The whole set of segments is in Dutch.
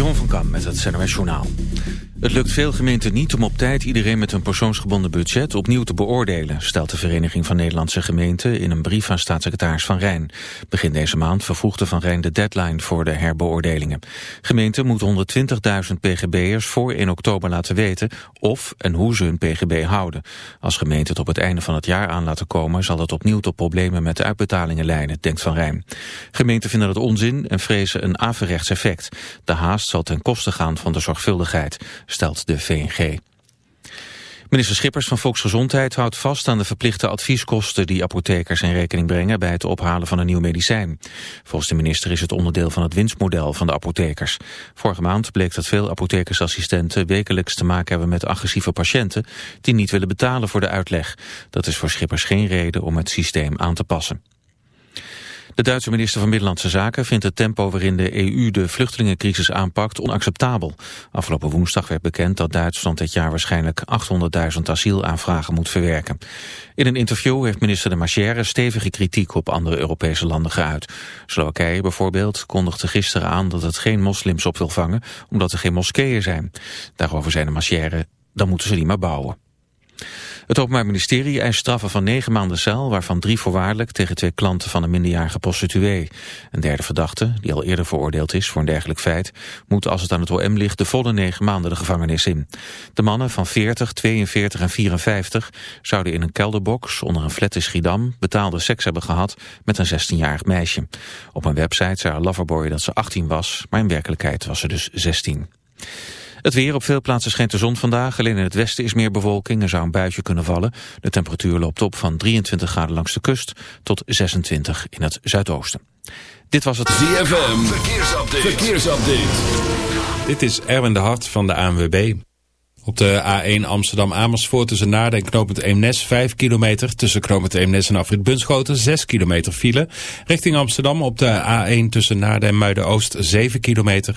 Jon van Kam met het CNRS Journaal. Het lukt veel gemeenten niet om op tijd iedereen met een persoonsgebonden budget opnieuw te beoordelen, stelt de Vereniging van Nederlandse Gemeenten in een brief aan staatssecretaris Van Rijn. Begin deze maand vervoegde Van Rijn de deadline voor de herbeoordelingen. Gemeenten moeten 120.000 pgb'ers voor 1 oktober laten weten of en hoe ze hun pgb houden. Als gemeenten het op het einde van het jaar aan laten komen, zal het opnieuw tot problemen met de uitbetalingen leiden, denkt Van Rijn. Gemeenten vinden het onzin en vrezen een averechts effect. De haast zal ten koste gaan van de zorgvuldigheid stelt de VNG. Minister Schippers van Volksgezondheid houdt vast aan de verplichte advieskosten die apothekers in rekening brengen bij het ophalen van een nieuw medicijn. Volgens de minister is het onderdeel van het winstmodel van de apothekers. Vorige maand bleek dat veel apothekersassistenten wekelijks te maken hebben met agressieve patiënten die niet willen betalen voor de uitleg. Dat is voor Schippers geen reden om het systeem aan te passen. De Duitse minister van Binnenlandse Zaken vindt het tempo waarin de EU de vluchtelingencrisis aanpakt onacceptabel. Afgelopen woensdag werd bekend dat Duitsland dit jaar waarschijnlijk 800.000 asielaanvragen moet verwerken. In een interview heeft minister de Marchère stevige kritiek op andere Europese landen geuit. Slowakije bijvoorbeeld kondigde gisteren aan dat het geen moslims op wil vangen omdat er geen moskeeën zijn. Daarover zei de Marchère, dan moeten ze die maar bouwen. Het Openbaar Ministerie eist straffen van negen maanden cel... waarvan drie voorwaardelijk tegen twee klanten van een minderjarige prostituee. Een derde verdachte, die al eerder veroordeeld is voor een dergelijk feit... moet als het aan het OM ligt de volle negen maanden de gevangenis in. De mannen van 40, 42 en 54 zouden in een kelderbox onder een flat in Schiedam... betaalde seks hebben gehad met een 16-jarig meisje. Op een website zei Loverboy dat ze 18 was, maar in werkelijkheid was ze dus 16. Het weer op veel plaatsen schijnt de zon vandaag. Alleen in het westen is meer bewolking. Er zou een buitje kunnen vallen. De temperatuur loopt op van 23 graden langs de kust tot 26 in het zuidoosten. Dit was het ZFM. Verkeersupdate. Verkeersupdate. Dit is Erwin de Hart van de ANWB. Op de A1 Amsterdam-Amersfoort tussen Naarden en knooppunt Eemnes 5 kilometer. Tussen knooppunt Eemnes en Afrit Bunschoten 6 kilometer file. Richting Amsterdam op de A1 tussen Naarden en Muiden-Oost 7 kilometer.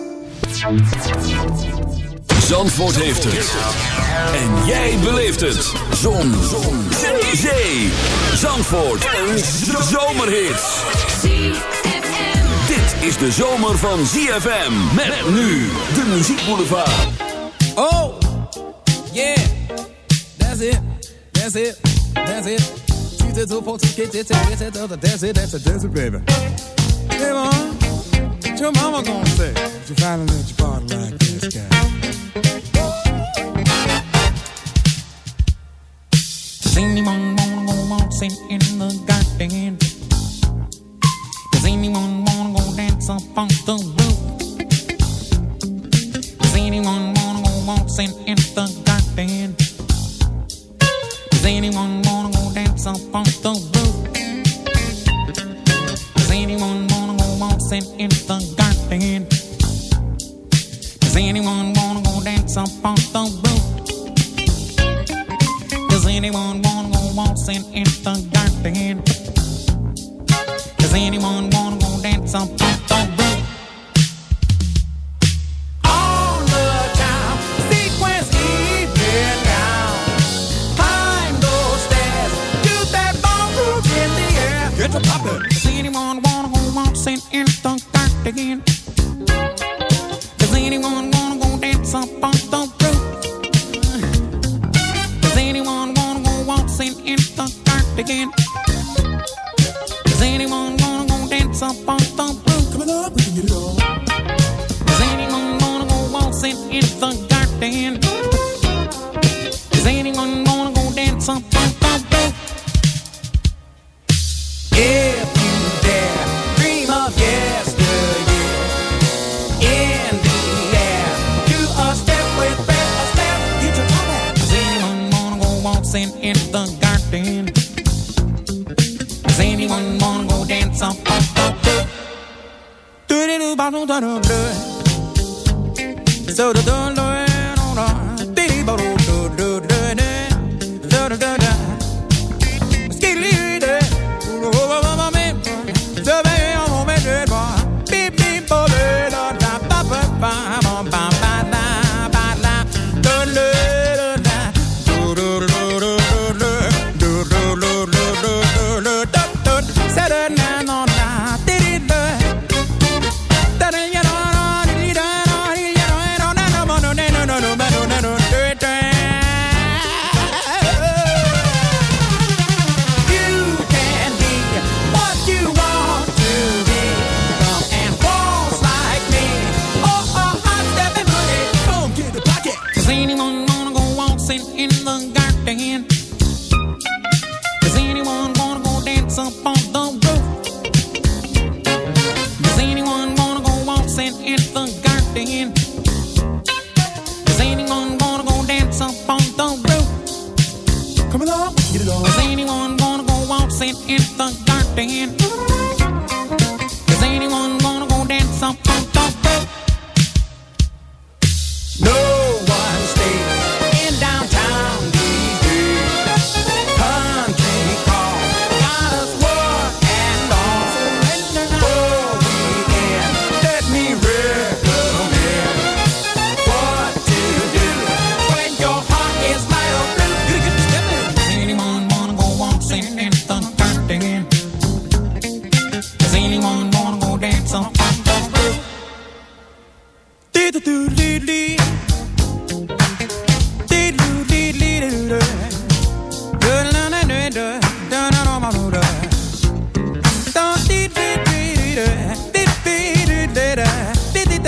Zandvoort heeft het. En jij beleeft het. Zon. Zon. Zee. Zandvoort. Een zomerhit. Dit is de zomer van ZFM. Met nu de muziekboulevard. Oh, yeah. That's it. That's it. That's it. Choose it it, that's it, that's it, that's it, baby. What your mama gonna say? Let your body like this guy. Does anyone in the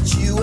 that you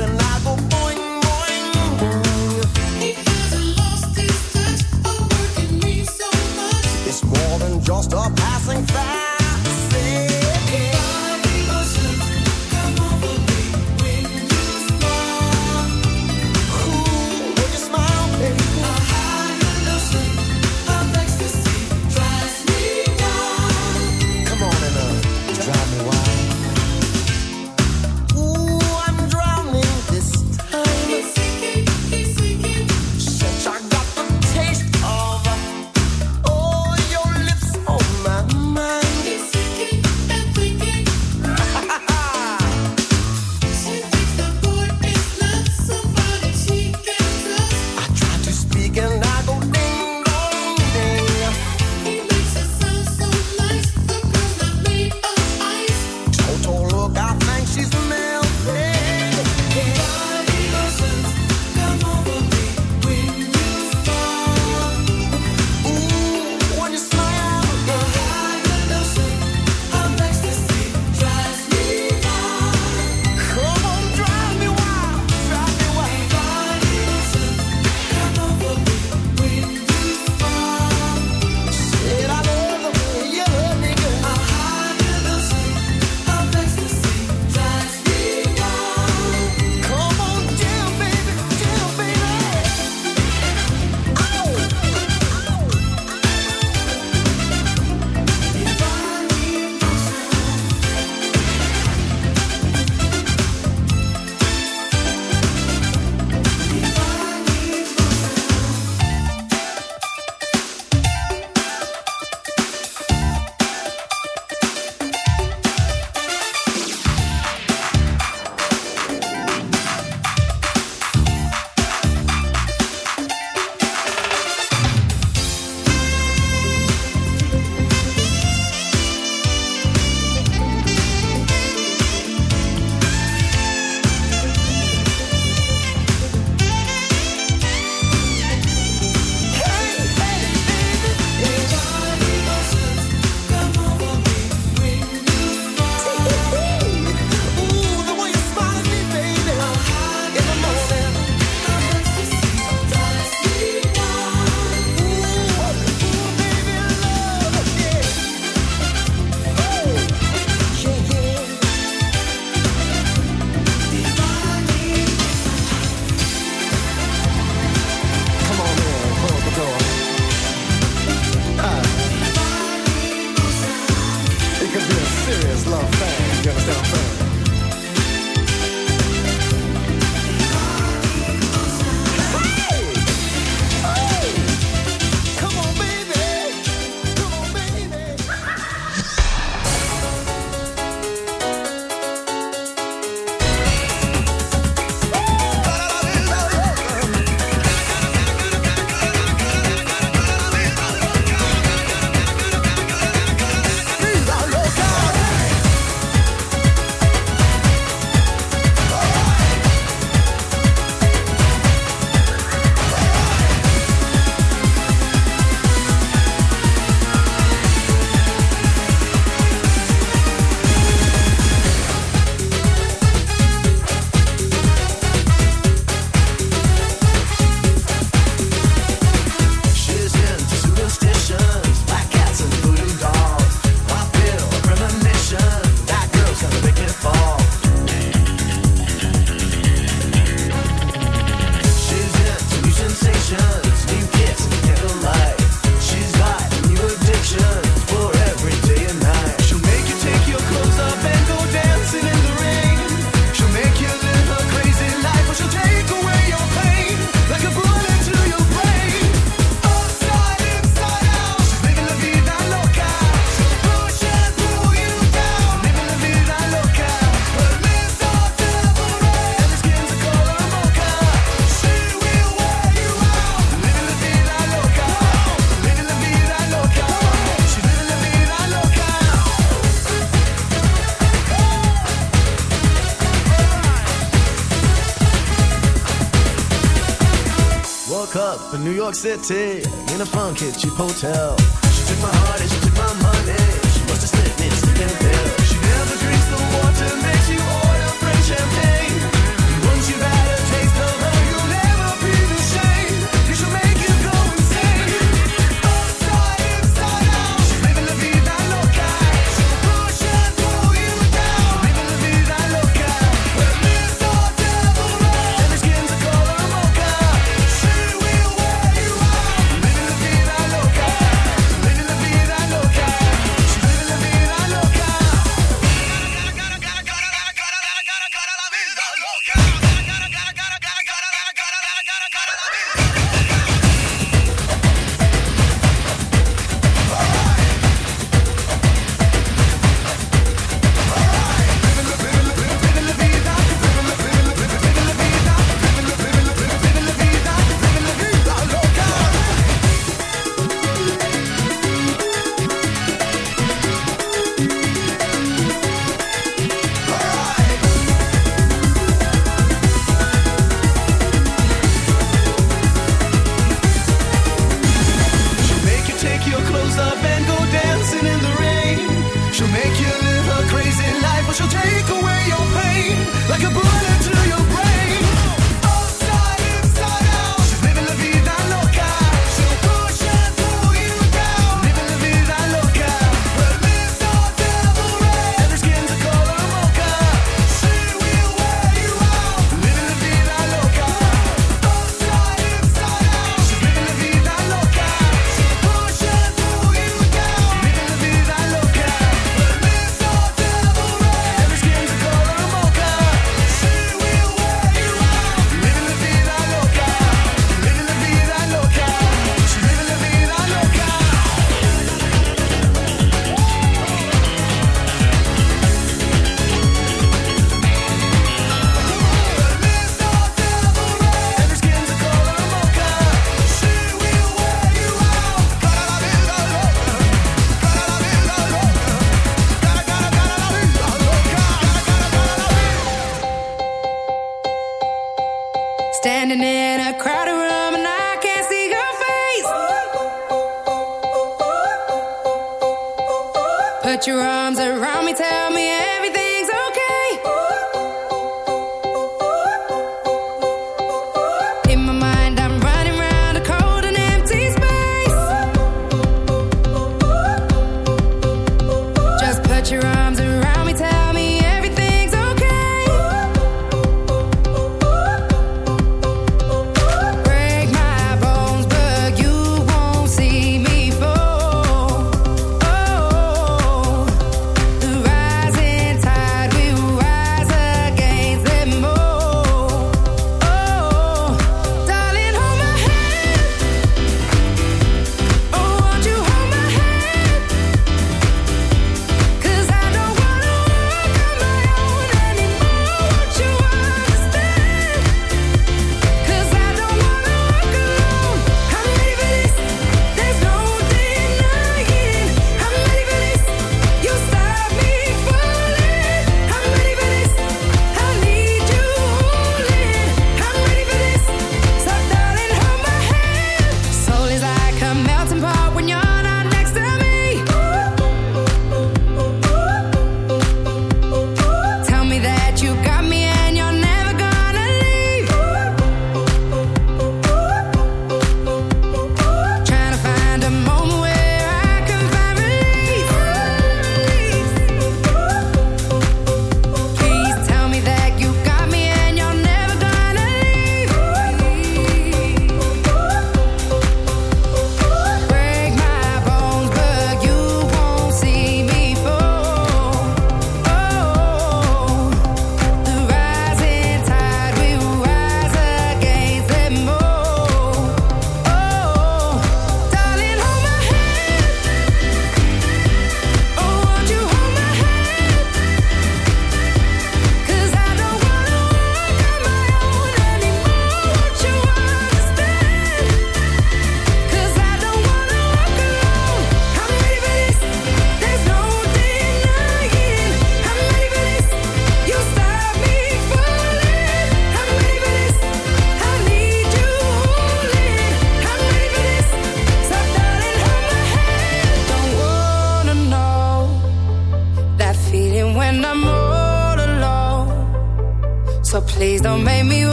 City in a funky cheap hotel.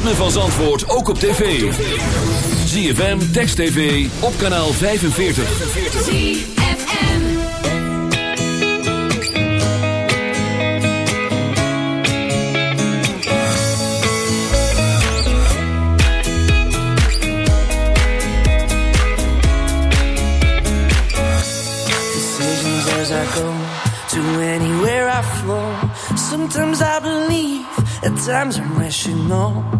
ritme van Zandvoort ook op tv. ZFM, Text TV, op kanaal 45. ZFM Decisions as I go, to anywhere I flow. Sometimes I believe, at times I'm rational.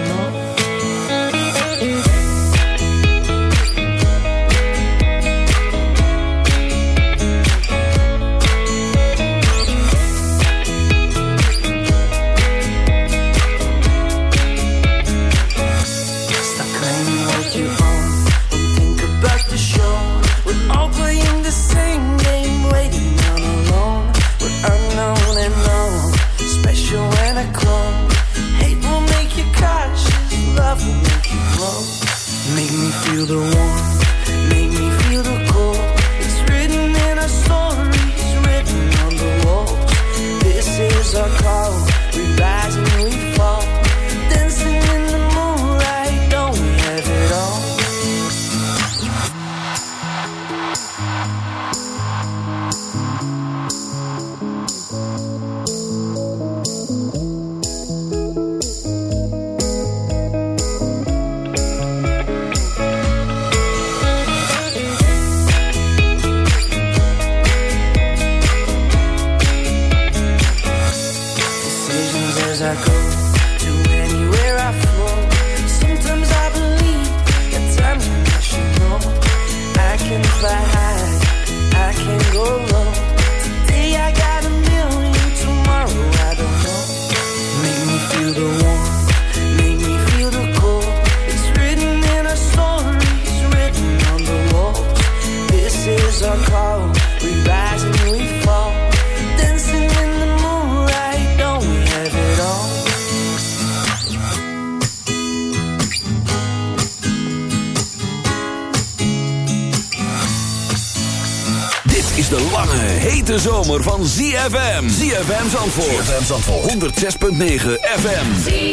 Zandvoort 106.9 FM.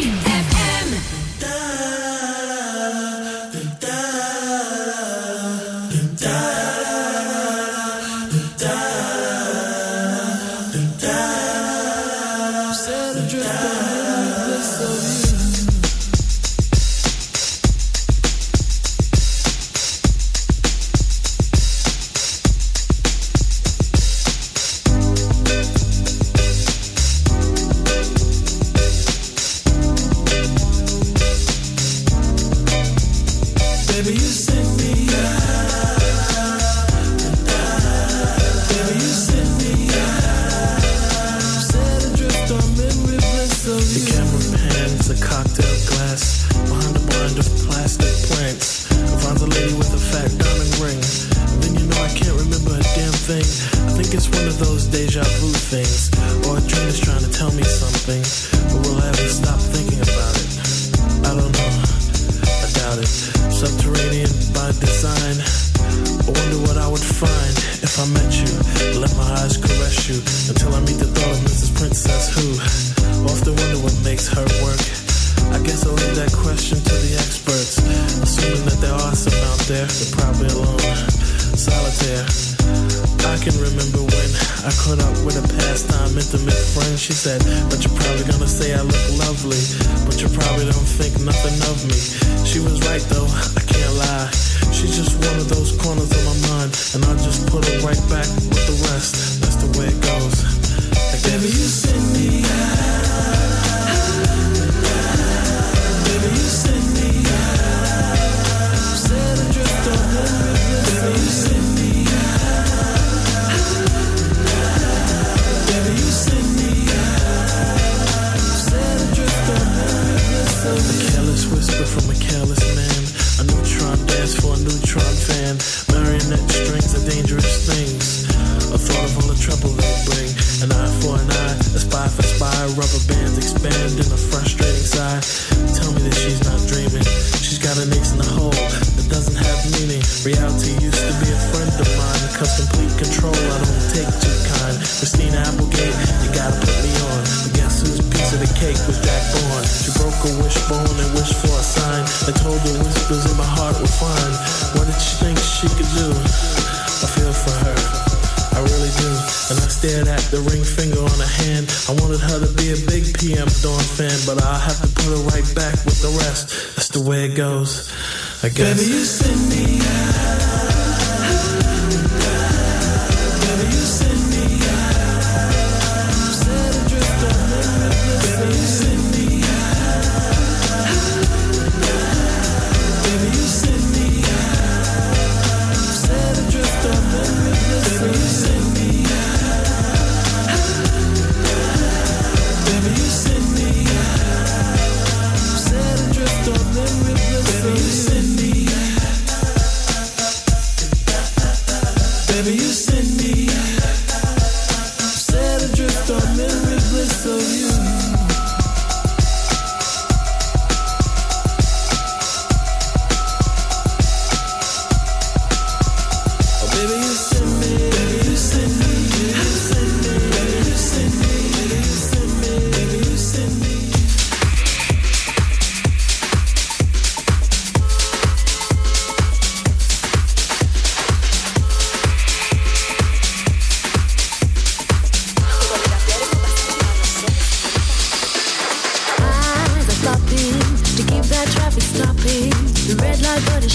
I guess. Baby, you send me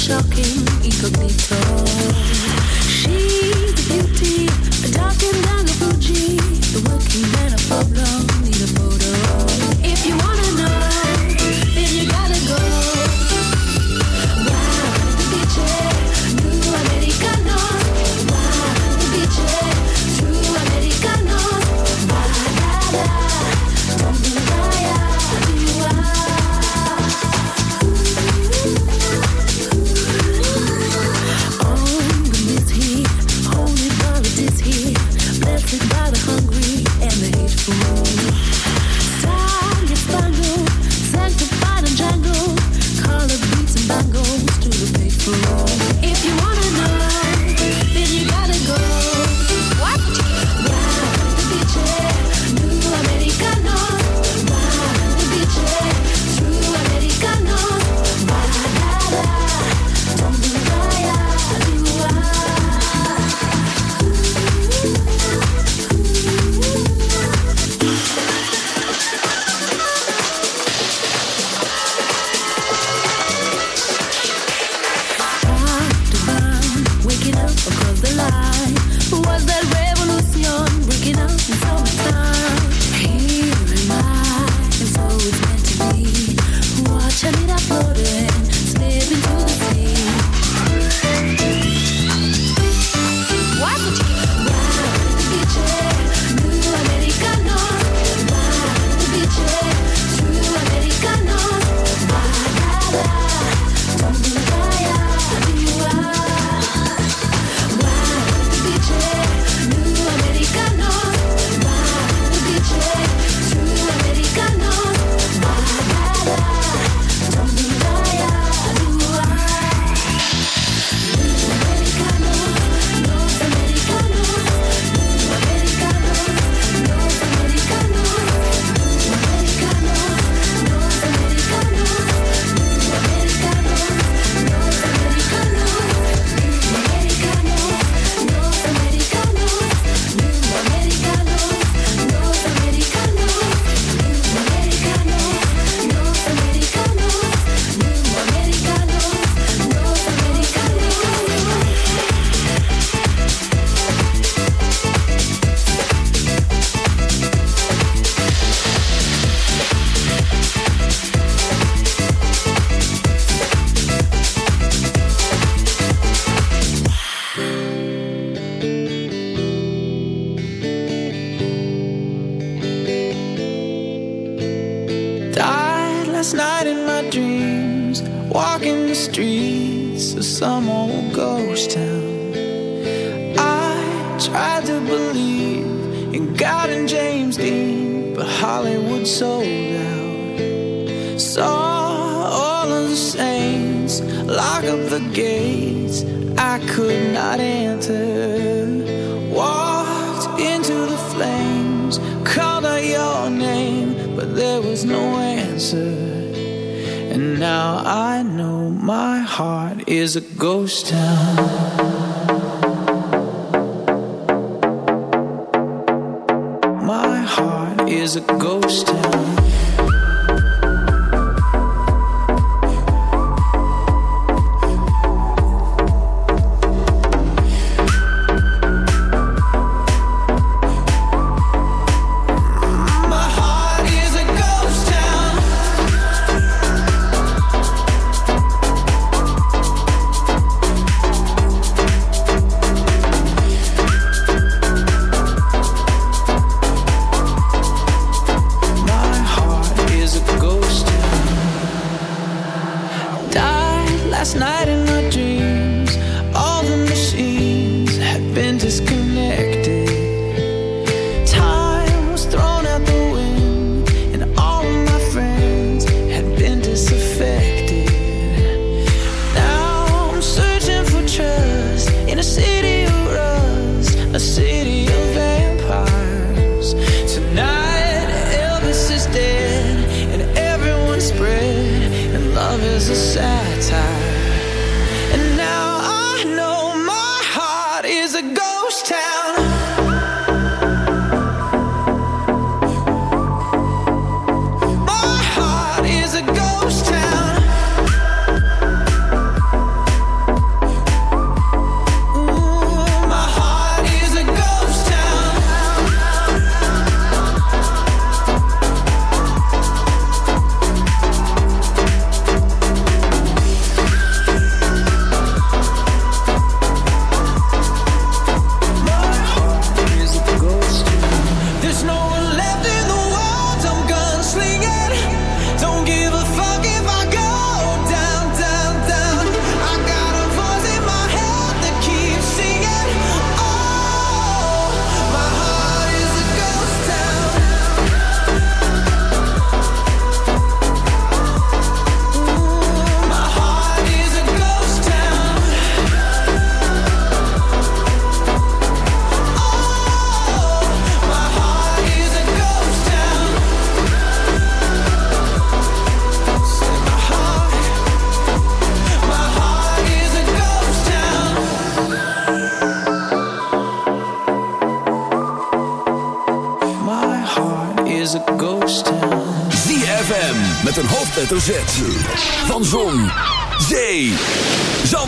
shocking. Incognito.